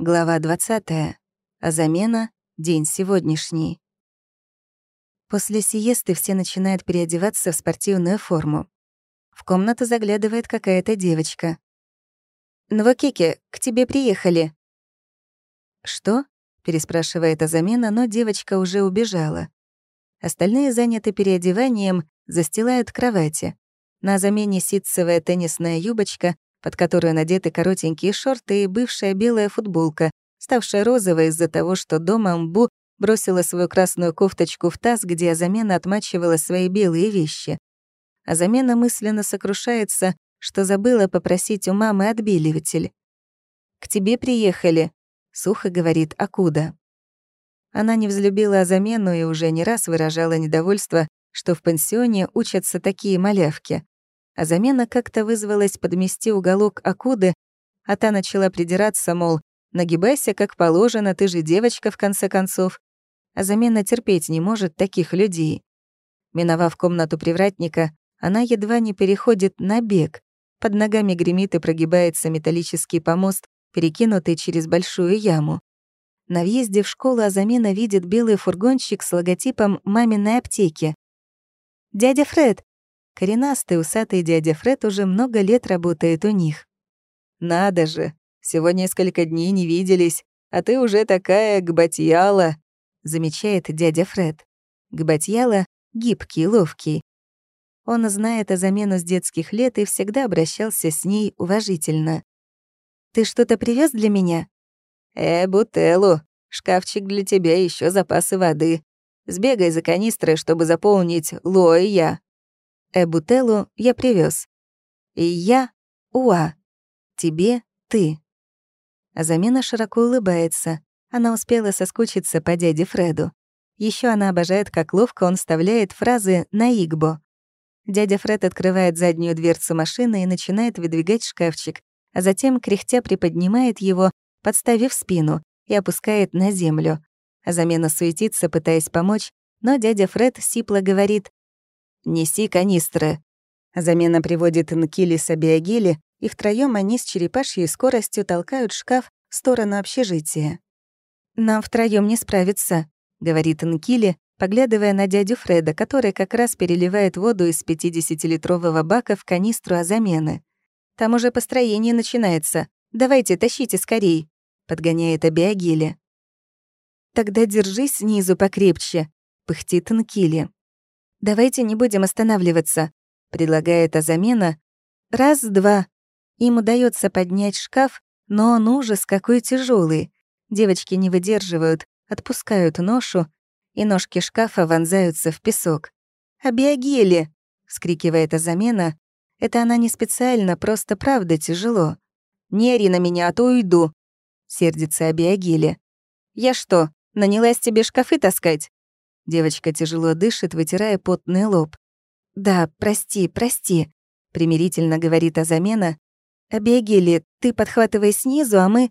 Глава 20. А замена — день сегодняшний. После сиесты все начинают переодеваться в спортивную форму. В комнату заглядывает какая-то девочка. «Новокеке, к тебе приехали». «Что?» — переспрашивает Азамена, но девочка уже убежала. Остальные заняты переодеванием, застилают кровати. На замене ситцевая теннисная юбочка, под которую надеты коротенькие шорты и бывшая белая футболка, ставшая розовой из-за того, что дома Мбу бросила свою красную кофточку в таз, где замена отмачивала свои белые вещи. А замена мысленно сокрушается, что забыла попросить у мамы отбеливатель. «К тебе приехали», — сухо говорит Акуда. Она не взлюбила замену и уже не раз выражала недовольство, что в пансионе учатся такие малявки а замена как-то вызвалась подмести уголок Акуды, а та начала придираться, мол, нагибайся как положено, ты же девочка в конце концов. А замена терпеть не может таких людей. Миновав комнату привратника, она едва не переходит на бег. Под ногами гремит и прогибается металлический помост, перекинутый через большую яму. На въезде в школу Азамена видит белый фургончик с логотипом маминой аптеки. «Дядя Фред, Коренастый усатый дядя Фред уже много лет работает у них. «Надо же, всего несколько дней не виделись, а ты уже такая гбатьяла», — замечает дядя Фред. Гбатьяла — гибкий, ловкий. Он знает о замену с детских лет и всегда обращался с ней уважительно. «Ты что-то привез для меня?» «Э, бутелу, шкафчик для тебя еще запасы воды. Сбегай за канистрой, чтобы заполнить лоя». Эбутелу я привез. И я — уа. Тебе — ты. Замена широко улыбается. Она успела соскучиться по дяде Фреду. Еще она обожает, как ловко он вставляет фразы на игбо. Дядя Фред открывает заднюю дверцу машины и начинает выдвигать шкафчик, а затем, кряхтя, приподнимает его, подставив спину, и опускает на землю. Замена суетится, пытаясь помочь, но дядя Фред сипло говорит «Неси канистры». Замена приводит Нкили с Абиагили, и втроём они с черепашьей скоростью толкают шкаф в сторону общежития. «Нам втроём не справиться», — говорит Нкили, поглядывая на дядю Фреда, который как раз переливает воду из 50-литрового бака в канистру замены. «Там уже построение начинается. Давайте, тащите скорей», — подгоняет Абиагили. «Тогда держись снизу покрепче», — пыхтит Нкили. «Давайте не будем останавливаться», — предлагает Азамена. «Раз-два». Им удается поднять шкаф, но он ужас какой тяжелый. Девочки не выдерживают, отпускают ношу, и ножки шкафа вонзаются в песок. «Абиагели!» — вскрикивает Азамена. Это она не специально, просто правда тяжело. «Не ори на меня, а то уйду», — сердится Абиагели. «Я что, нанялась тебе шкафы таскать?» Девочка тяжело дышит, вытирая потный лоб. «Да, прости, прости», — примирительно говорит Азамена. «Абиагели, ты подхватывай снизу, а мы...»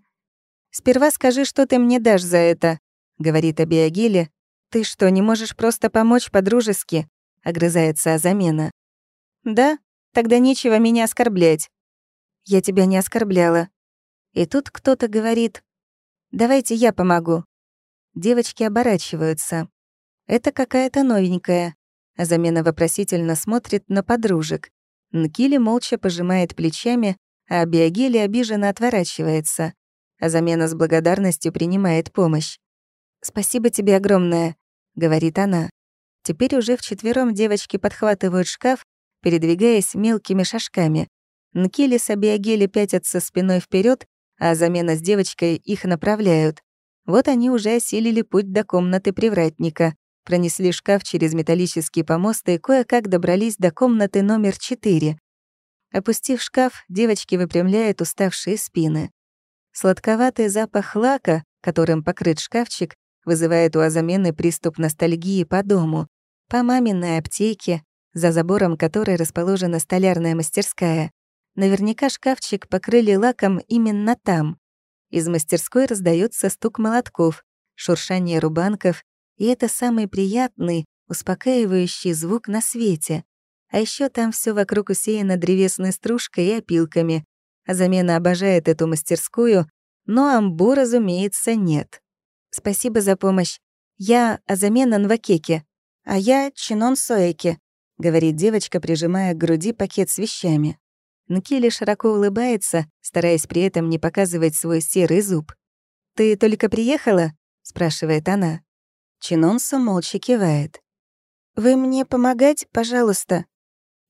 «Сперва скажи, что ты мне дашь за это», — говорит Абиагели. «Ты что, не можешь просто помочь по-дружески?» — огрызается Азамена. «Да? Тогда нечего меня оскорблять». «Я тебя не оскорбляла». И тут кто-то говорит, «Давайте я помогу». Девочки оборачиваются. Это какая-то новенькая. Замена вопросительно смотрит на подружек. Нкили молча пожимает плечами, а Биогели обиженно отворачивается. Замена с благодарностью принимает помощь. «Спасибо тебе огромное», — говорит она. Теперь уже вчетвером девочки подхватывают шкаф, передвигаясь мелкими шажками. Нкили с Абиагели пятятся спиной вперед, а замена с девочкой их направляют. Вот они уже осилили путь до комнаты привратника пронесли шкаф через металлический помост и кое-как добрались до комнаты номер 4. Опустив шкаф, девочки выпрямляют уставшие спины. Сладковатый запах лака, которым покрыт шкафчик, вызывает у Азамены приступ ностальгии по дому, по маминой аптеке, за забором которой расположена столярная мастерская. Наверняка шкафчик покрыли лаком именно там. Из мастерской раздается стук молотков, шуршание рубанков, и это самый приятный, успокаивающий звук на свете. А еще там все вокруг усеяно древесной стружкой и опилками. А замена обожает эту мастерскую, но амбу, разумеется, нет. «Спасибо за помощь. Я Азамена Нвакеке, а я Чинон Соэке», — говорит девочка, прижимая к груди пакет с вещами. Нкили широко улыбается, стараясь при этом не показывать свой серый зуб. «Ты только приехала?» — спрашивает она. Чинонсо молча кивает. «Вы мне помогать, пожалуйста?»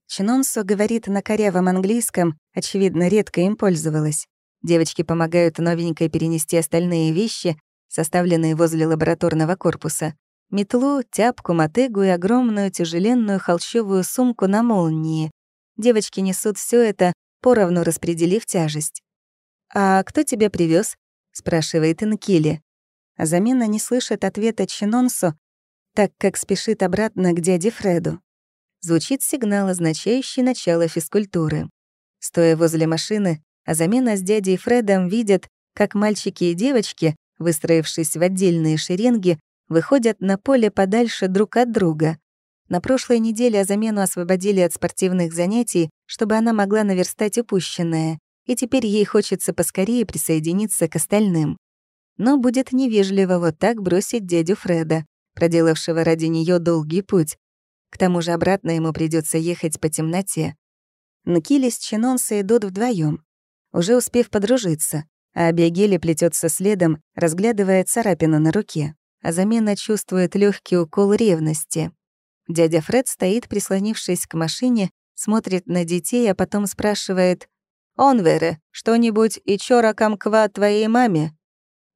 Чинонсо говорит на корявом английском, очевидно, редко им пользовалась. Девочки помогают новенькой перенести остальные вещи, составленные возле лабораторного корпуса. Метлу, тяпку, мотыгу и огромную тяжеленную холщовую сумку на молнии. Девочки несут все это, поровну распределив тяжесть. «А кто тебя привез? спрашивает Инкили. А замена не слышит ответа Чинонсо, так как спешит обратно к дяде Фреду. Звучит сигнал, означающий начало физкультуры. Стоя возле машины, а замена с дядей Фредом видят, как мальчики и девочки, выстроившись в отдельные шеренги, выходят на поле подальше друг от друга. На прошлой неделе Азамену освободили от спортивных занятий, чтобы она могла наверстать упущенное, и теперь ей хочется поскорее присоединиться к остальным. Но будет невежливо вот так бросить дядю Фреда, проделавшего ради нее долгий путь. К тому же обратно ему придется ехать по темноте. Нкили с Чинонса идут вдвоем, уже успев подружиться, а Абиагели плетется следом, разглядывая царапину на руке а замена чувствует легкий укол ревности. Дядя Фред стоит, прислонившись к машине, смотрит на детей, а потом спрашивает «Онвере, что-нибудь и чора камква твоей маме?»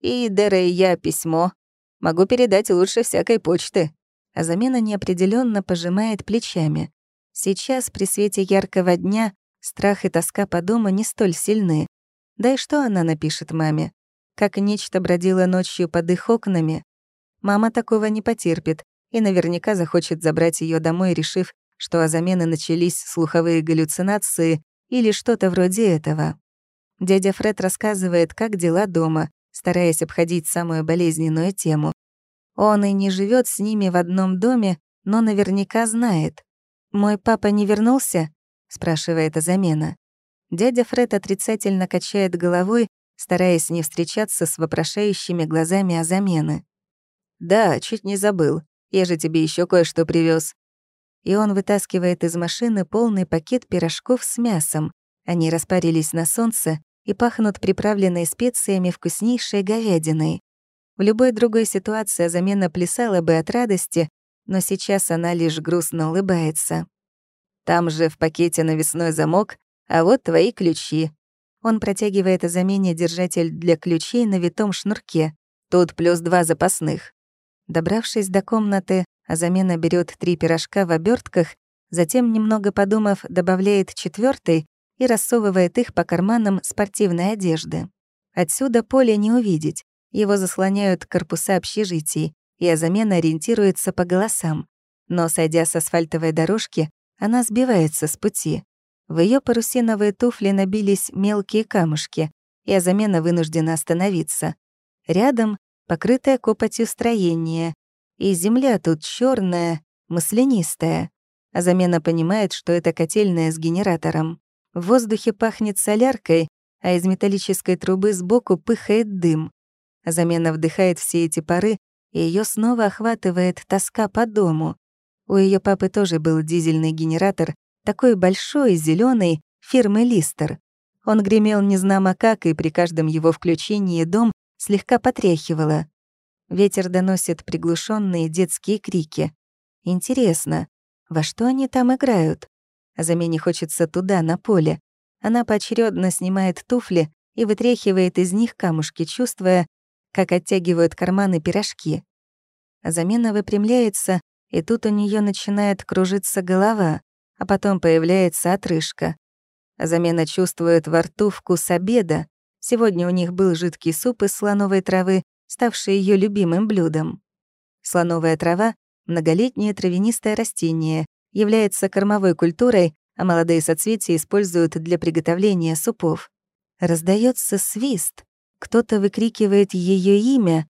«И дере я письмо. Могу передать лучше всякой почты». А замена неопределенно пожимает плечами. Сейчас, при свете яркого дня, страх и тоска по дому не столь сильны. Да и что она напишет маме? Как нечто бродило ночью под их окнами, Мама такого не потерпит и наверняка захочет забрать ее домой, решив, что о замены начались слуховые галлюцинации или что-то вроде этого. Дядя Фред рассказывает, как дела дома, стараясь обходить самую болезненную тему. Он и не живет с ними в одном доме, но наверняка знает. «Мой папа не вернулся?» — спрашивает Азамена. Дядя Фред отрицательно качает головой, стараясь не встречаться с вопрошающими глазами Азамены. «Да, чуть не забыл. Я же тебе еще кое-что привез. И он вытаскивает из машины полный пакет пирожков с мясом. Они распарились на солнце и пахнут приправленной специями вкуснейшей говядиной. В любой другой ситуации замена плясала бы от радости, но сейчас она лишь грустно улыбается. «Там же в пакете навесной замок, а вот твои ключи». Он протягивает о замене держатель для ключей на витом шнурке. Тут плюс два запасных. Добравшись до комнаты, замена берет три пирожка в обертках, затем, немного подумав, добавляет четвертый и рассовывает их по карманам спортивной одежды. Отсюда поле не увидеть, его заслоняют корпуса общежитий, и Азамена ориентируется по голосам. Но, сойдя с асфальтовой дорожки, она сбивается с пути. В ее парусиновые туфли набились мелкие камушки, и Азамена вынуждена остановиться. Рядом покрытое копотью строение, и земля тут черная, маслянистая. А замена понимает, что это котельная с генератором. В воздухе пахнет соляркой, а из металлической трубы сбоку пыхает дым. Замена вдыхает все эти пары, и ее снова охватывает тоска по дому. У ее папы тоже был дизельный генератор, такой большой, зеленый, фирмы Листер. Он гремел незнамо как, и при каждом его включении дом слегка потряхивало. Ветер доносит приглушенные детские крики. Интересно, во что они там играют? А замене хочется туда, на поле. Она поочередно снимает туфли и вытряхивает из них камушки, чувствуя, как оттягивают карманы пирожки. Замена выпрямляется, и тут у нее начинает кружиться голова, а потом появляется отрыжка. Замена чувствует во рту вкус обеда, Сегодня у них был жидкий суп из слоновой травы, ставший ее любимым блюдом. Слоновая трава — многолетнее травянистое растение, является кормовой культурой, а молодые соцветия используют для приготовления супов. Раздается свист, кто-то выкрикивает ее имя,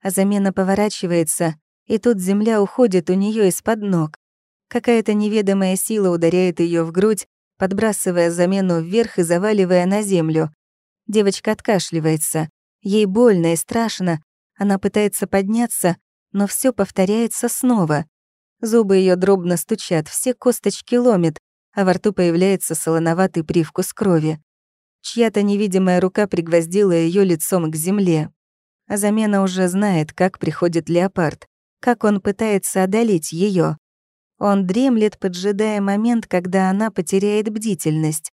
а замена поворачивается, и тут земля уходит у нее из-под ног. Какая-то неведомая сила ударяет ее в грудь, подбрасывая замену вверх и заваливая на землю. Девочка откашливается. Ей больно и страшно. Она пытается подняться, но все повторяется снова. Зубы ее дробно стучат, все косточки ломит, а во рту появляется солоноватый привкус крови. Чья-то невидимая рука пригвоздила ее лицом к земле. А замена уже знает, как приходит леопард, как он пытается одолеть ее. Он дремлет, поджидая момент, когда она потеряет бдительность.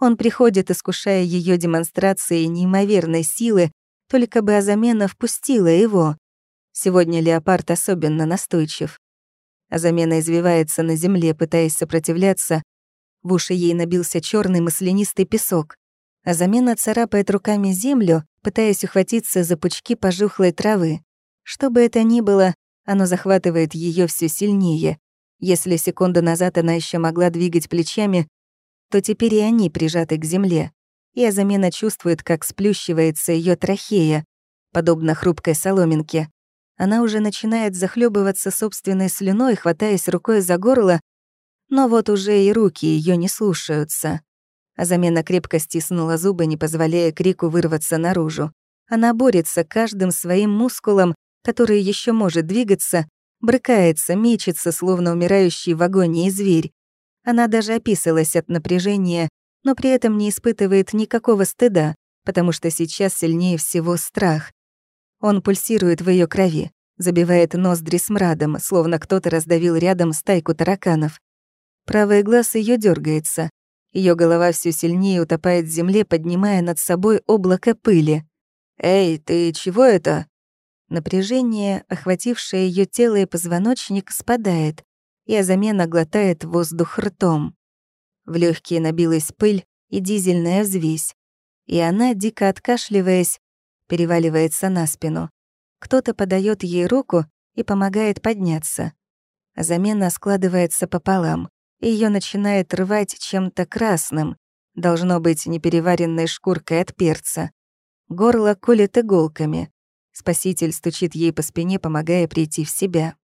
Он приходит, искушая ее демонстрацией неимоверной силы, только бы Азамена впустила его. Сегодня леопард особенно настойчив. Азамена извивается на земле, пытаясь сопротивляться. В уши ей набился черный маслянистый песок. Азамена царапает руками землю, пытаясь ухватиться за пучки пожухлой травы. Что бы это ни было, оно захватывает ее все сильнее. Если секунду назад она еще могла двигать плечами, то теперь и они прижаты к земле. И Азамена чувствует, как сплющивается ее трахея, подобно хрупкой соломинке. Она уже начинает захлебываться собственной слюной, хватаясь рукой за горло, но вот уже и руки ее не слушаются. Азамена крепко стиснула зубы, не позволяя крику вырваться наружу. Она борется каждым своим мускулом, который еще может двигаться, брыкается, мечется, словно умирающий в агонии зверь. Она даже описалась от напряжения, но при этом не испытывает никакого стыда, потому что сейчас сильнее всего страх. Он пульсирует в ее крови, забивает ноздри смрадом, словно кто-то раздавил рядом стайку тараканов. Правый глаз ее дергается. Ее голова все сильнее утопает в земле, поднимая над собой облако пыли. «Эй, ты чего это?» Напряжение, охватившее ее тело и позвоночник, спадает, и Азамена глотает воздух ртом. В легкие набилась пыль и дизельная взвесь, и она, дико откашливаясь, переваливается на спину. Кто-то подает ей руку и помогает подняться. Замена складывается пополам, и ее начинает рвать чем-то красным, должно быть непереваренной шкуркой от перца. Горло колет иголками. Спаситель стучит ей по спине, помогая прийти в себя.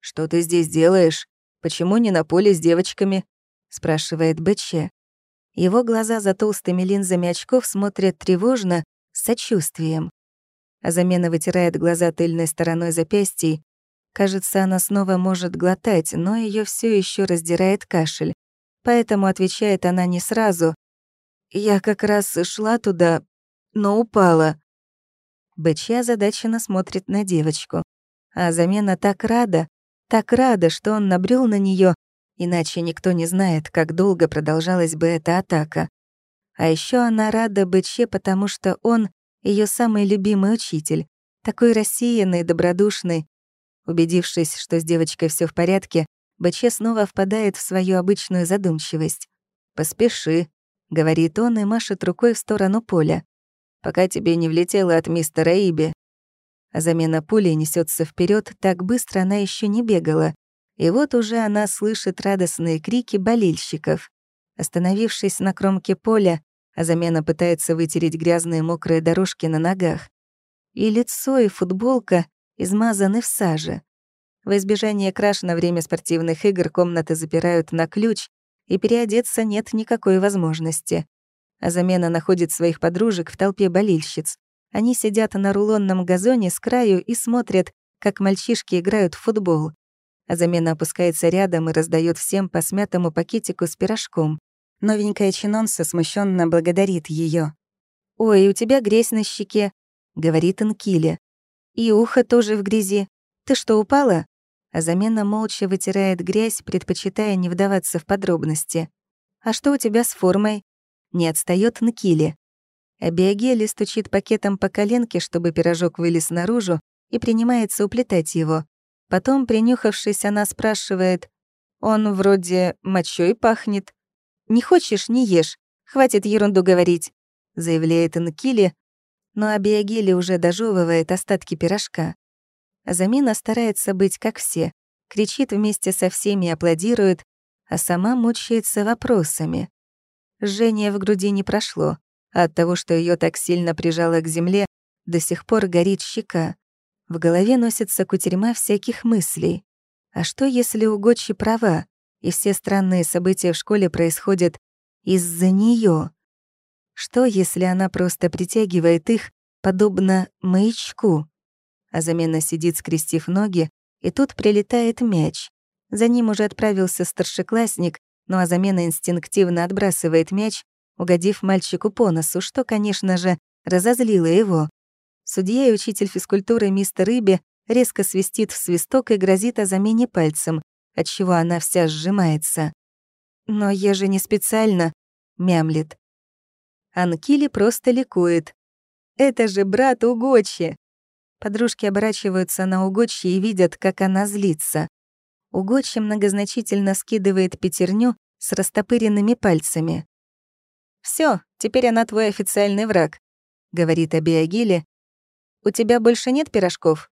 «Что ты здесь делаешь? Почему не на поле с девочками?» — спрашивает Бэтче. Его глаза за толстыми линзами очков смотрят тревожно, сочувствием. А замена вытирает глаза тыльной стороной запястья. Кажется, она снова может глотать, но ее все еще раздирает кашель. Поэтому отвечает она не сразу. «Я как раз шла туда, но упала». Бычья озадаченно смотрит на девочку. А замена так рада, так рада, что он набрел на нее, иначе никто не знает, как долго продолжалась бы эта атака. А еще она рада Быче, потому что он ее самый любимый учитель, такой рассеянный, добродушный. Убедившись, что с девочкой все в порядке, Быче снова впадает в свою обычную задумчивость. «Поспеши», — говорит он и машет рукой в сторону поля пока тебе не влетело от мистера Иби. А замена пули несется вперед, так быстро она еще не бегала. И вот уже она слышит радостные крики болельщиков. Остановившись на кромке поля, а замена пытается вытереть грязные мокрые дорожки на ногах. И лицо, и футболка измазаны в саже. В избежание краш на время спортивных игр комнаты запирают на ключ, и переодеться нет никакой возможности а замена находит своих подружек в толпе болельщиц. Они сидят на рулонном газоне с краю и смотрят, как мальчишки играют в футбол. А замена опускается рядом и раздает всем по смятому пакетику с пирожком. Новенькая чинонса смущенно благодарит ее. «Ой, у тебя грязь на щеке», — говорит Анкиле. «И ухо тоже в грязи. Ты что, упала?» А замена молча вытирает грязь, предпочитая не вдаваться в подробности. «А что у тебя с формой?» Не отстает Нкили. Абиагели стучит пакетом по коленке, чтобы пирожок вылез наружу, и принимается уплетать его. Потом, принюхавшись, она спрашивает, «Он вроде мочой пахнет». «Не хочешь — не ешь. Хватит ерунду говорить», — заявляет Нкили, но Абиагели уже дожевывает остатки пирожка. Замина старается быть как все, кричит вместе со всеми аплодирует, а сама мучается вопросами. Жжение в груди не прошло. А от того, что ее так сильно прижало к земле, до сих пор горит щека. В голове носится кутерьма всяких мыслей. А что, если у Гочи права, и все странные события в школе происходят из-за нее? Что, если она просто притягивает их, подобно маячку. А замена сидит, скрестив ноги, и тут прилетает мяч. За ним уже отправился старшеклассник, ну а замена инстинктивно отбрасывает мяч, угодив мальчику по носу, что, конечно же, разозлило его. Судья и учитель физкультуры мистер Рыби резко свистит в свисток и грозит о замене пальцем, отчего она вся сжимается. «Но я же не специально», — мямлит. Анкили просто ликует. «Это же брат Угочи!» Подружки оборачиваются на Угочи и видят, как она злится. Угочи многозначительно скидывает пятерню с растопыренными пальцами. Все, теперь она твой официальный враг», — говорит Абиагиле. «У тебя больше нет пирожков?»